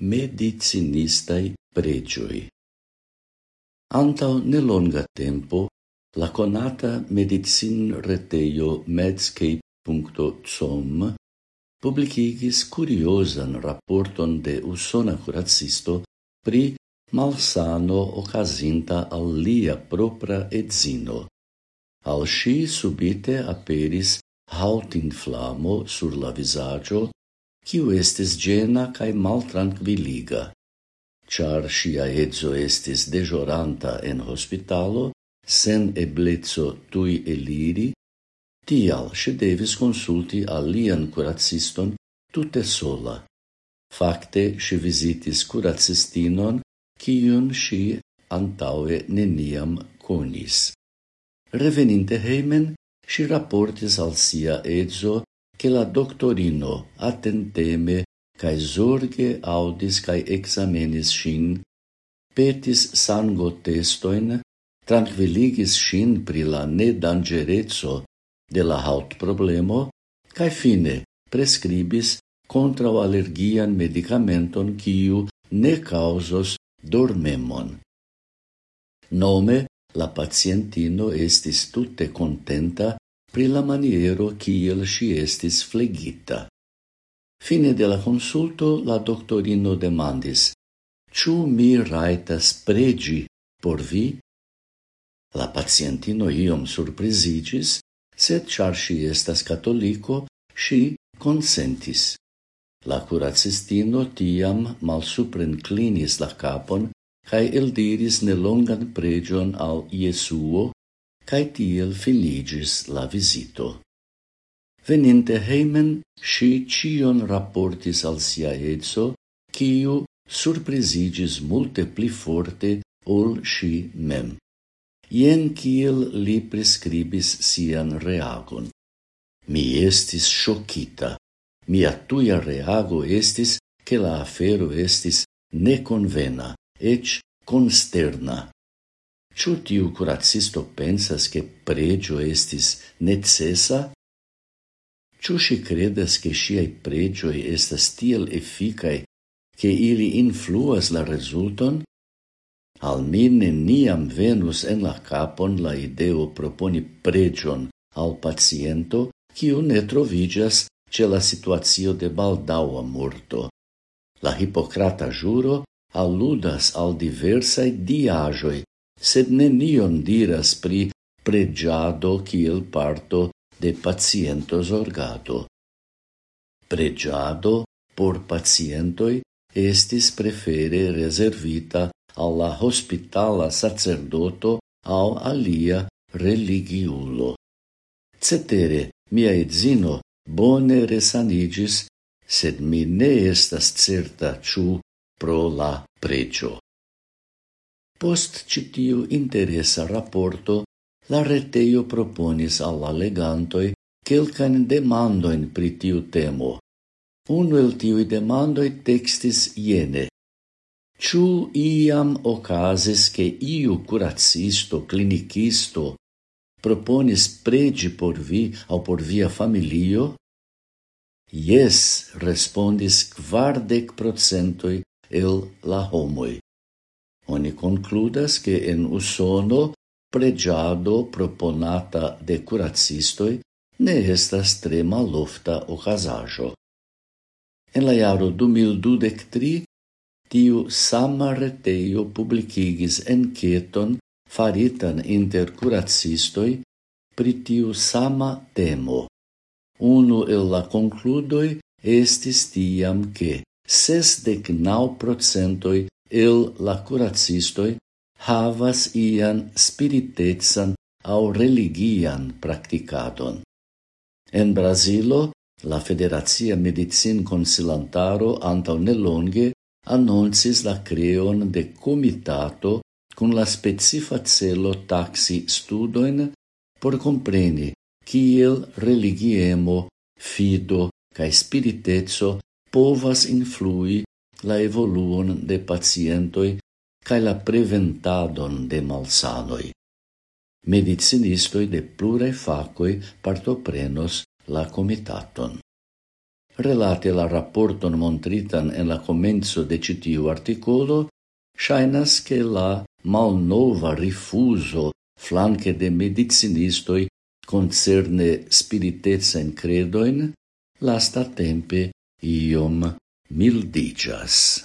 medicinistai pregioi. Antau nelonga tempo, la conata medicin reteio medscape.com publicigis curiosan rapporton de usona curacisto pri malsano ocasinta al lia propra edzino. Al sci subite aperis haut inflamo sur la visaggio quiu estis gena kaj maltrankviliga, Char sia edzo estis dejoranta en hospitalo sen eblezzo tui eliri, tial si devis consulti alian curaciston tutte sola. Fakte si visitis curacistinon, kiun si antaue neniam konis. Reveninte heimen, si raportis al sia edzo che la doctorino attenteme cae zorge audis cae examenis shin, petis sango testoin, tranquilligis shin pri la nedangerezzo de la haut problemo, cae fine prescribis contra allergian medicamenton quiu ne causos dormemon. Nome, la pacientino estis tutte contenta pri la maniero kiel si estis flegita. Fine de la consulto la doctorino demandis, «Ciu mi raitas pregi por vi?» La pacientino iom surprizigis, sed char si estas catolico, si consentis. La curacistino tiam malsuprenclinis la capon cae eldiris nelongan pregion al Iesuo cae tiel finigis la visito. Veninte heimen, si cion rapportis al sia etso, ciu surprisigis multe pli forte ol si mem. Ien kiel li prescribis sian reagon. Mi estis shocita. Mia tuia reago estis che la afero estis neconvena, ec consterna. Ciu tiu curacisto pensas che pregio estis necessa? Ciu si credas che siai pregioi estas tiel efficae che ili influas la resulton? Al mine niam venus en la capon la ideo proponi pregion al paciento quiu ne trovigas ce la situatio de baldaua morto. La Hipocrata juro alludas al diversae diajoi sed nenion diras pri pregiado kiel parto de pacientos orgato. Pregiado por pacientoi estis prefere reservita alla hospitala sacerdoto au alia religiulo. Cetere, mia edzino bone resanigis, sed mi ne estas certa ciu pro la pregio. Post citiu interesa rapporto, la reteio proponis alla legantoi quelcan demandoin pri tiu temo. Uno el tiui demandoi textis iene. Ciu iam ocasis che iu curacisto, clinicisto, proponis pregi por vi au por via familio? Yes, respondis quardec procentoi el la homoi. Oni concludas che en Usono pregiado proponata de curacistoi ne estas tre malofta ocasajo. En la jaro 2023 tiu sama reteio publicigis enqueton faritan inter curacistoi pri tiu sama temo. Uno el la concludoi estis tiam che sesdec nau procentoi el la curacistoi havas ian spiritetsan au religian practicadon. En Brasilo, la Federazia Medicin Consilantaro antau nelonge annoncis la creon de comitato cun la specifa celo taxi studoin por compreni kiel religiemo, fido cae spiritezzo povas influi la evoluon de pacientoi cae la preventadon de malsanoi. Medicinistoi de plurae facoi partoprenos la comitaton. Relate la rapporton montritan en la comenzo de citiu articolo, shainas che la malnova rifuso flanque de medicinistoi concerne spiritezza in credoin, lasta tempe iom mildigas.